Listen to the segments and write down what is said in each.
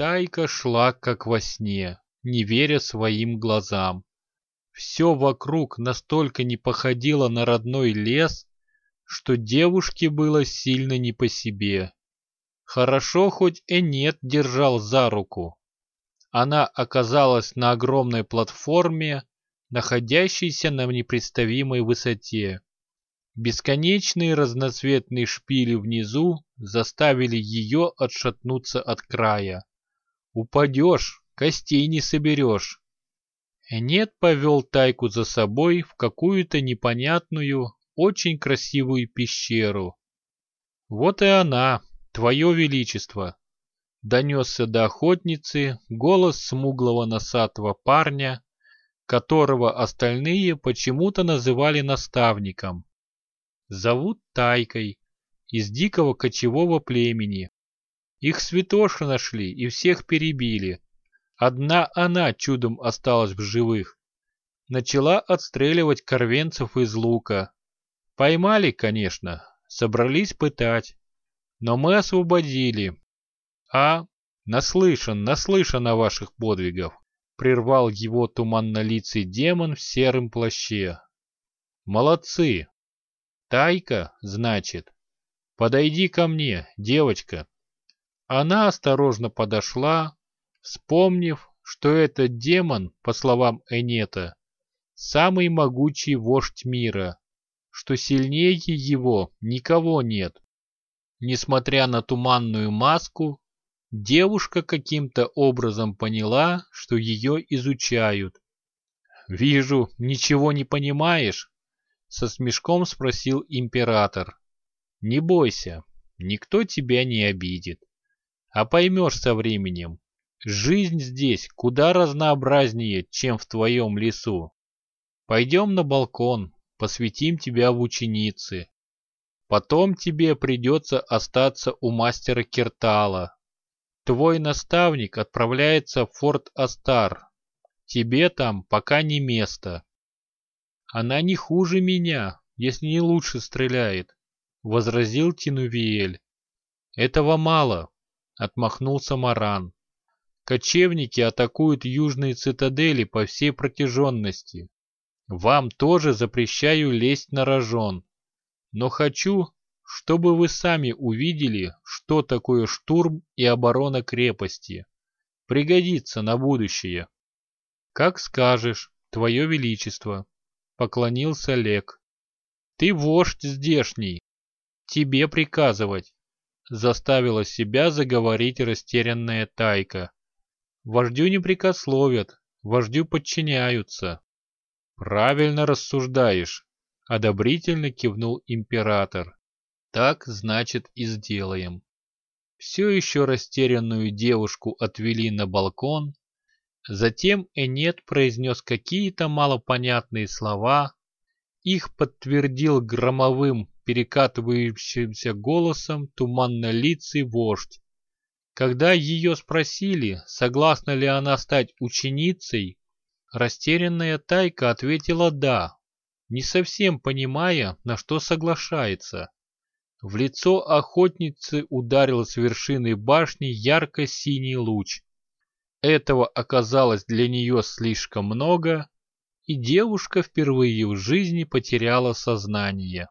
Тайка шла как во сне, не веря своим глазам. Все вокруг настолько не походило на родной лес, что девушке было сильно не по себе. Хорошо хоть Энет держал за руку. Она оказалась на огромной платформе, находящейся на непредставимой высоте. Бесконечные разноцветные шпили внизу заставили ее отшатнуться от края. Упадешь, костей не соберешь. Энет повел Тайку за собой в какую-то непонятную, очень красивую пещеру. Вот и она, твое величество. Донесся до охотницы голос смуглого носатого парня, которого остальные почему-то называли наставником. Зовут Тайкой, из дикого кочевого племени. Их святоши нашли и всех перебили. Одна она чудом осталась в живых. Начала отстреливать корвенцев из лука. Поймали, конечно, собрались пытать. Но мы освободили. А, наслышан, наслышан о ваших подвигах. Прервал его туманнолицый демон в сером плаще. Молодцы. Тайка, значит. Подойди ко мне, девочка. Она осторожно подошла, вспомнив, что этот демон, по словам Энета, самый могучий вождь мира, что сильнее его никого нет. Несмотря на туманную маску, девушка каким-то образом поняла, что ее изучают. «Вижу, ничего не понимаешь?» — со смешком спросил император. «Не бойся, никто тебя не обидит. А поймешь со временем, жизнь здесь куда разнообразнее, чем в твоем лесу. Пойдем на балкон, посвятим тебя в ученицы. Потом тебе придется остаться у мастера Киртала. Твой наставник отправляется в форт Астар. Тебе там пока не место. Она не хуже меня, если не лучше стреляет, — возразил Тинувиэль. Этого мало, — отмахнулся Маран. Кочевники атакуют южные цитадели по всей протяженности. Вам тоже запрещаю лезть на рожон. Но хочу, чтобы вы сами увидели, что такое штурм и оборона крепости. Пригодится на будущее. Как скажешь, твое величество, поклонился Лек. Ты вождь здешний. Тебе приказывать. Заставила себя заговорить растерянная тайка. Вождю не прикословят, вождю подчиняются. Правильно рассуждаешь, Одобрительно кивнул император. Так, значит, и сделаем. Все еще растерянную девушку отвели на балкон. Затем Энет произнес какие-то малопонятные слова. Их подтвердил громовым, перекатывающимся голосом туманнолицый вождь. Когда ее спросили, согласна ли она стать ученицей, растерянная Тайка ответила «да», не совсем понимая, на что соглашается. В лицо охотницы ударил с вершины башни ярко-синий луч. Этого оказалось для нее слишком много, и девушка впервые в жизни потеряла сознание.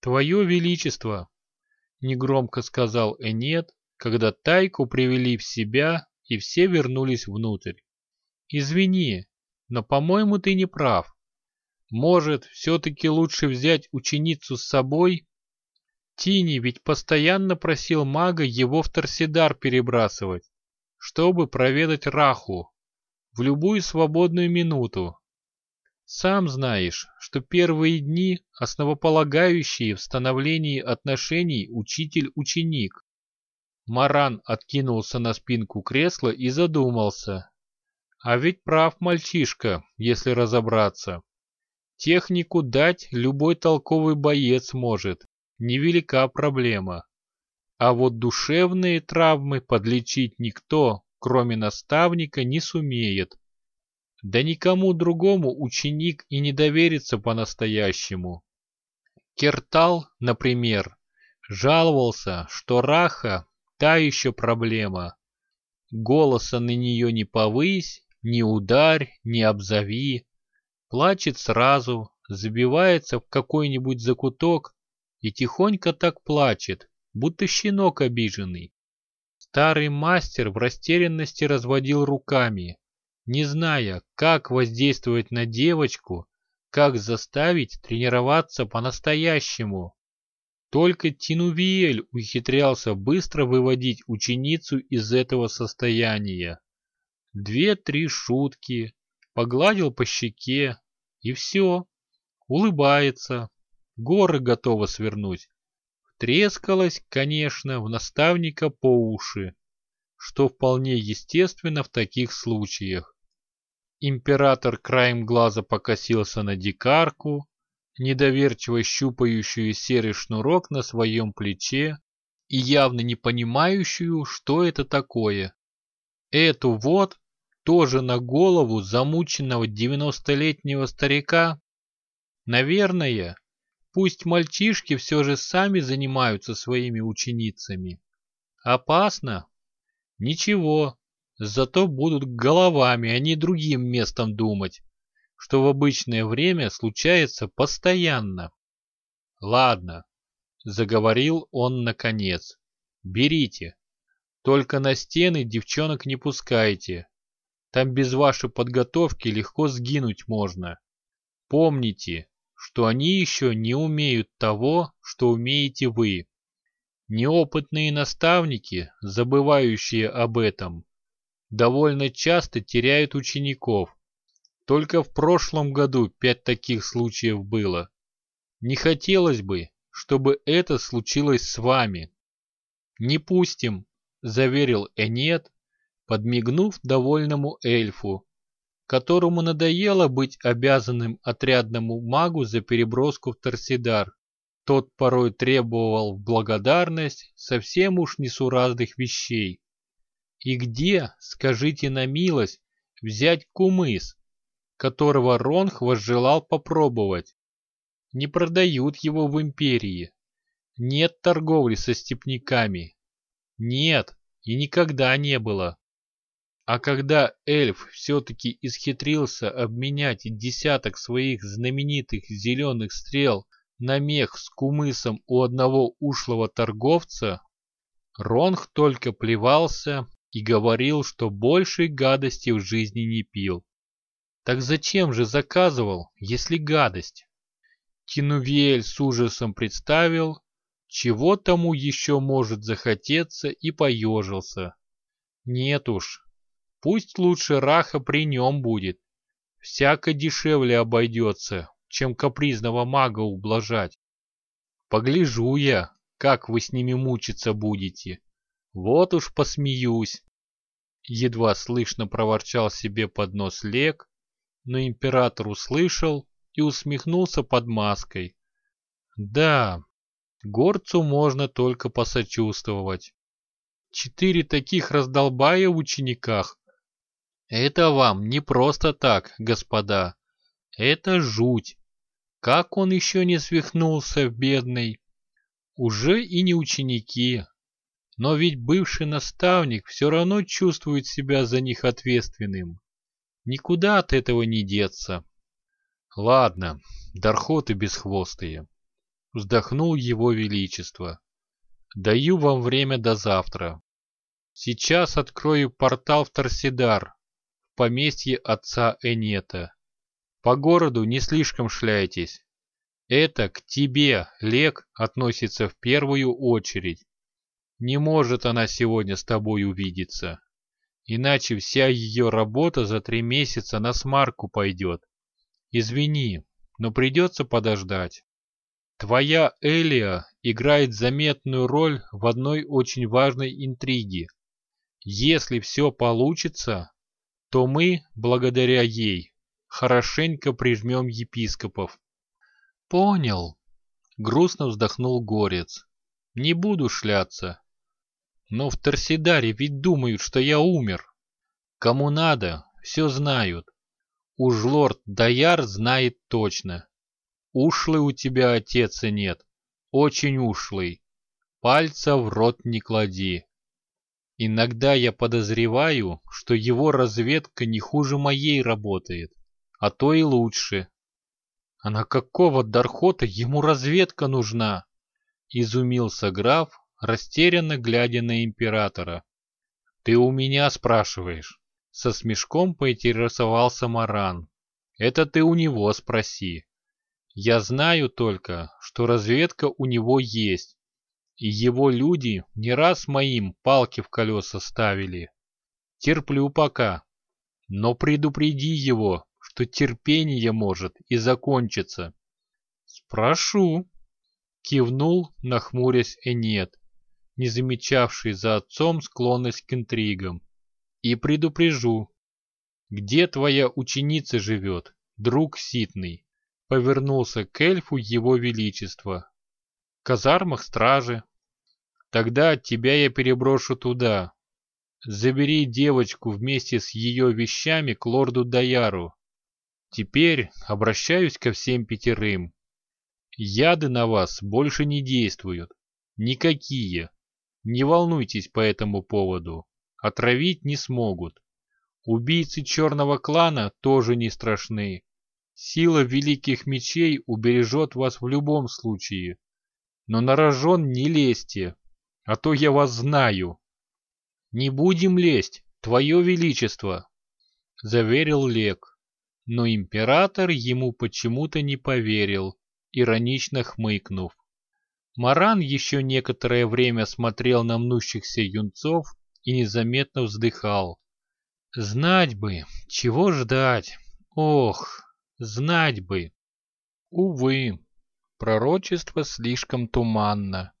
«Твое Величество!» — негромко сказал Энет, когда Тайку привели в себя и все вернулись внутрь. «Извини, но, по-моему, ты не прав. Может, все-таки лучше взять ученицу с собой? Тини ведь постоянно просил мага его в Торсидар перебрасывать, чтобы проведать Раху в любую свободную минуту. Сам знаешь, что первые дни основополагающие в становлении отношений учитель-ученик. Маран откинулся на спинку кресла и задумался. А ведь прав мальчишка, если разобраться. Технику дать любой толковый боец может, невелика проблема. А вот душевные травмы подлечить никто, кроме наставника, не сумеет. Да никому другому ученик и не доверится по-настоящему. Кертал, например, жаловался, что раха – та еще проблема. Голоса на нее не повысь, не ударь, не обзови. Плачет сразу, забивается в какой-нибудь закуток и тихонько так плачет, будто щенок обиженный. Старый мастер в растерянности разводил руками, не зная, как воздействовать на девочку, как заставить тренироваться по-настоящему. Только Тинувиэль ухитрялся быстро выводить ученицу из этого состояния. Две-три шутки, погладил по щеке, и все. Улыбается, горы готова свернуть. Трескалась, конечно, в наставника по уши, что вполне естественно в таких случаях. Император краем глаза покосился на дикарку, недоверчиво щупающую серый шнурок на своем плече и явно не понимающую, что это такое. Эту вот тоже на голову замученного девяностолетнего старика? Наверное, пусть мальчишки все же сами занимаются своими ученицами. Опасно? Ничего, Зато будут головами, а не другим местом думать, что в обычное время случается постоянно. Ладно, заговорил он наконец. Берите. Только на стены девчонок не пускайте. Там без вашей подготовки легко сгинуть можно. Помните, что они еще не умеют того, что умеете вы. Неопытные наставники, забывающие об этом, довольно часто теряют учеников. Только в прошлом году пять таких случаев было. Не хотелось бы, чтобы это случилось с вами. Не пустим, заверил Энет, подмигнув довольному эльфу, которому надоело быть обязанным отрядному магу за переброску в Торсидар. Тот порой требовал в благодарность совсем уж несуразных вещей. И где, скажите на милость, взять кумыс, которого Ронх возжелал попробовать? Не продают его в империи. Нет торговли со степняками. Нет, и никогда не было. А когда эльф все-таки исхитрился обменять десяток своих знаменитых зеленых стрел на мех с кумысом у одного ушлого торговца, Ронх только плевался и говорил, что большей гадости в жизни не пил. Так зачем же заказывал, если гадость? Кинувель с ужасом представил, чего тому еще может захотеться и поежился. Нет уж, пусть лучше раха при нем будет. Всяко дешевле обойдется, чем капризного мага ублажать. Погляжу я, как вы с ними мучиться будете. Вот уж посмеюсь. Едва слышно проворчал себе под нос Лек, но император услышал и усмехнулся под маской. Да, горцу можно только посочувствовать. Четыре таких раздолбая в учениках. Это вам не просто так, господа. Это жуть. Как он еще не свихнулся, бедный. Уже и не ученики, но ведь бывший наставник все равно чувствует себя за них ответственным. Никуда от этого не деться. Ладно, дархоты бесхвостые. Вздохнул его величество. Даю вам время до завтра. Сейчас открою портал в Торсидар, в поместье отца Энета. По городу не слишком шляйтесь. Это к тебе, Лек, относится в первую очередь. Не может она сегодня с тобой увидеться. Иначе вся ее работа за три месяца на смарку пойдет. Извини, но придется подождать. Твоя Элия играет заметную роль в одной очень важной интриге. Если все получится, то мы, благодаря ей, хорошенько прижмем епископов. Понял. Грустно вздохнул Горец. Не буду шляться. Но в Торсидаре ведь думают, что я умер. Кому надо, все знают. Уж лорд Даяр знает точно. Ушлый у тебя отец и нет. Очень ушлый. Пальца в рот не клади. Иногда я подозреваю, что его разведка не хуже моей работает, а то и лучше. А на какого Дархота ему разведка нужна? Изумился граф, растерянно глядя на императора. Ты у меня спрашиваешь? Со смешком поинтересовался Маран. Это ты у него спроси. Я знаю только, что разведка у него есть, и его люди не раз моим палки в колеса ставили. Терплю пока, но предупреди его, что терпение может и закончиться. Спрошу, кивнул, нахмурясь Энет, не замечавший за отцом склонность к интригам, и предупрежу, где твоя ученица живет, друг Ситный повернулся к эльфу его величества. В казармах стражи. Тогда тебя я переброшу туда. Забери девочку вместе с ее вещами к лорду Даяру. Теперь обращаюсь ко всем пятерым. Яды на вас больше не действуют. Никакие. Не волнуйтесь по этому поводу. Отравить не смогут. Убийцы черного клана тоже не страшны. Сила великих мечей убережет вас в любом случае. Но на рожон не лезьте, а то я вас знаю. Не будем лезть, твое величество, заверил Лек. Но император ему почему-то не поверил, иронично хмыкнув. Маран еще некоторое время смотрел на мнущихся юнцов и незаметно вздыхал. Знать бы, чего ждать. Ох, Знать бы. Увы, пророчество слишком туманно.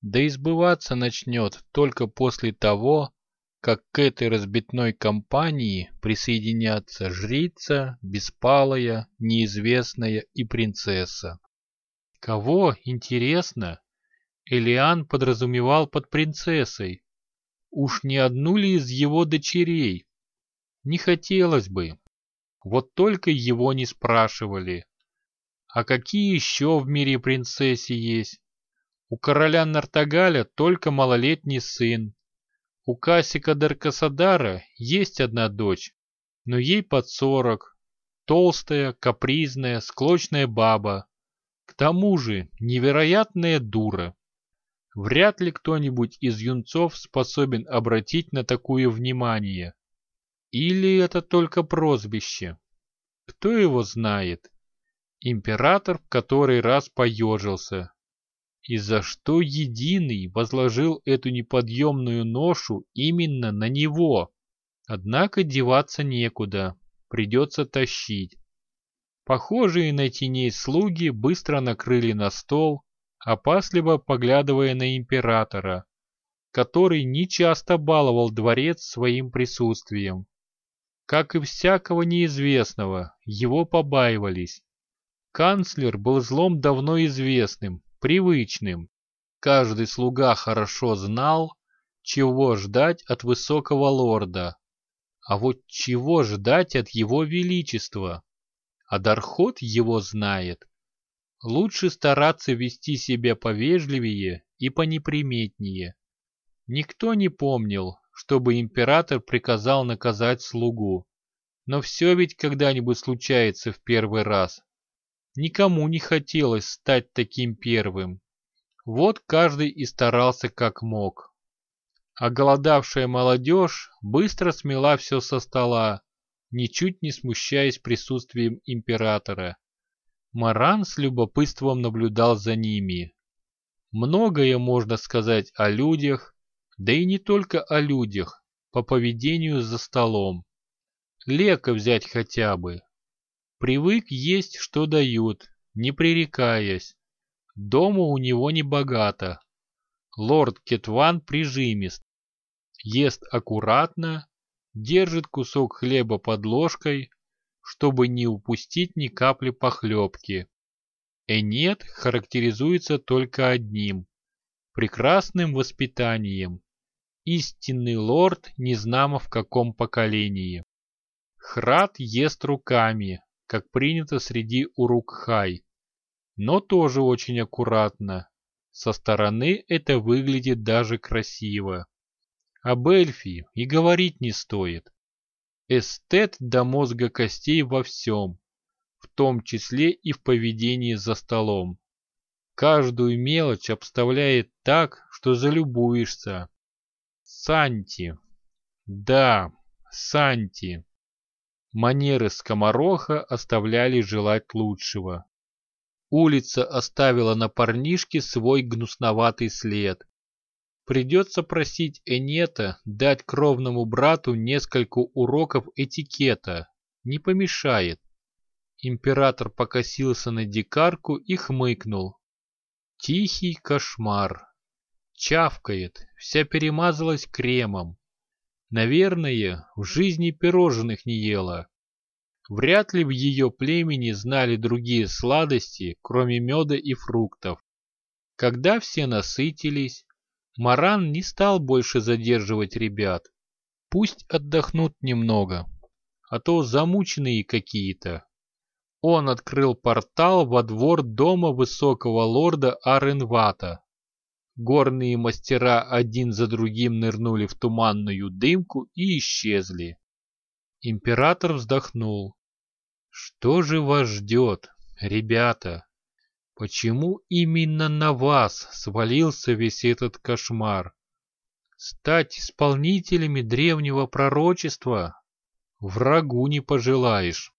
Да и сбываться начнет только после того, как к этой разбитной компании присоединятся жрица, беспалая, неизвестная и принцесса. Кого, интересно, Элиан подразумевал под принцессой? Уж не одну ли из его дочерей? Не хотелось бы, вот только его не спрашивали. А какие еще в мире принцессе есть? У короля Нартагаля только малолетний сын. У Касика Даркасадара есть одна дочь, но ей под сорок. Толстая, капризная, склочная баба. К тому же невероятная дура. Вряд ли кто-нибудь из юнцов способен обратить на такое внимание. Или это только прозвище? Кто его знает? Император в который раз поежился. И за что Единый возложил эту неподъемную ношу именно на него? Однако деваться некуда, придется тащить. Похожие на теней слуги быстро накрыли на стол, опасливо поглядывая на императора, который нечасто баловал дворец своим присутствием. Как и всякого неизвестного, его побаивались. Канцлер был злом давно известным, привычным. Каждый слуга хорошо знал, чего ждать от высокого лорда. А вот чего ждать от его величества? А Дархот его знает. Лучше стараться вести себя повежливее и понеприметнее. Никто не помнил, чтобы император приказал наказать слугу. Но все ведь когда-нибудь случается в первый раз. Никому не хотелось стать таким первым. Вот каждый и старался как мог. А голодавшая молодежь быстро смела все со стола, ничуть не смущаясь присутствием императора. Маран с любопытством наблюдал за ними. Многое можно сказать о людях, да и не только о людях, по поведению за столом. Лека взять хотя бы. Привык есть, что дают, не пререкаясь. Дома у него не богато. Лорд Кетван прижимист. Ест аккуратно, держит кусок хлеба под ложкой, чтобы не упустить ни капли похлебки. Энет характеризуется только одним – прекрасным воспитанием истинный лорд незнамо в каком поколении. Храд ест руками, как принято среди урукхай, но тоже очень аккуратно. Со стороны это выглядит даже красиво. Об эльфии и говорить не стоит. Эстет до мозга костей во всем, в том числе и в поведении за столом. Каждую мелочь обставляет так, что залюбуешься. Санти. Да, Санти. Манеры скомороха оставляли желать лучшего. Улица оставила на парнишке свой гнусноватый след. Придется просить Энета дать кровному брату несколько уроков этикета. Не помешает. Император покосился на дикарку и хмыкнул. Тихий кошмар. Чавкает, вся перемазалась кремом. Наверное, в жизни пирожных не ела. Вряд ли в ее племени знали другие сладости, кроме меда и фруктов. Когда все насытились, Маран не стал больше задерживать ребят. Пусть отдохнут немного, а то замученные какие-то. Он открыл портал во двор дома высокого лорда Аренвата. Горные мастера один за другим нырнули в туманную дымку и исчезли. Император вздохнул. Что же вас ждет, ребята? Почему именно на вас свалился весь этот кошмар? Стать исполнителями древнего пророчества? Врагу не пожелаешь.